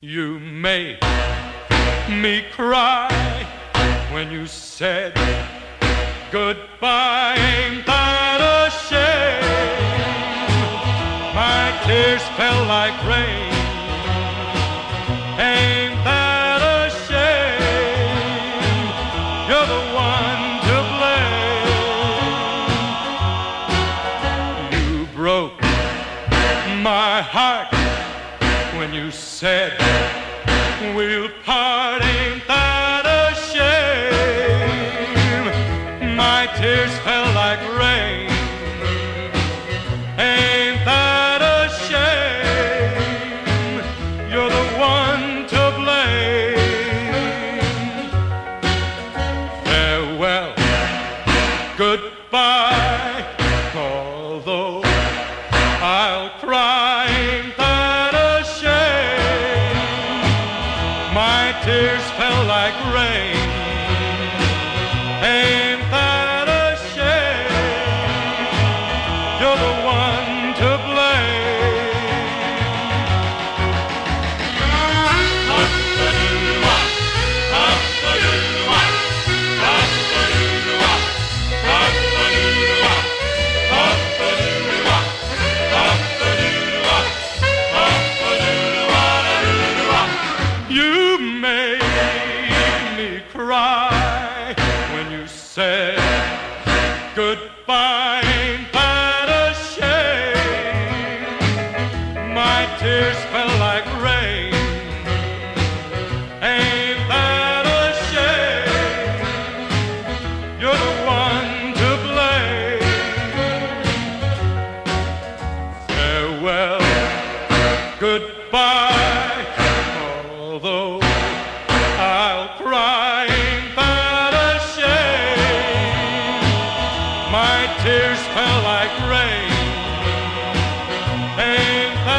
You made me cry when you said goodbye. Ain't that a shame? My tears fell like rain. Ain't that a shame? You're the one to blame. You broke my heart when you said we'll part. Ain't that a shame? My tears fell like rain. Ain't that a shame? You're the one to blame. Farewell, goodbye, although I'll cry. Tears fell like rain. Ain't that a shame? You're the one to blame. You made me cry when you said goodbye. Ain't that a shame? My tears fell like rain. Ain't that a shame? You're the one to blame. Farewell, goodbye crying but ashamed. My tears fell like rain. Ain't that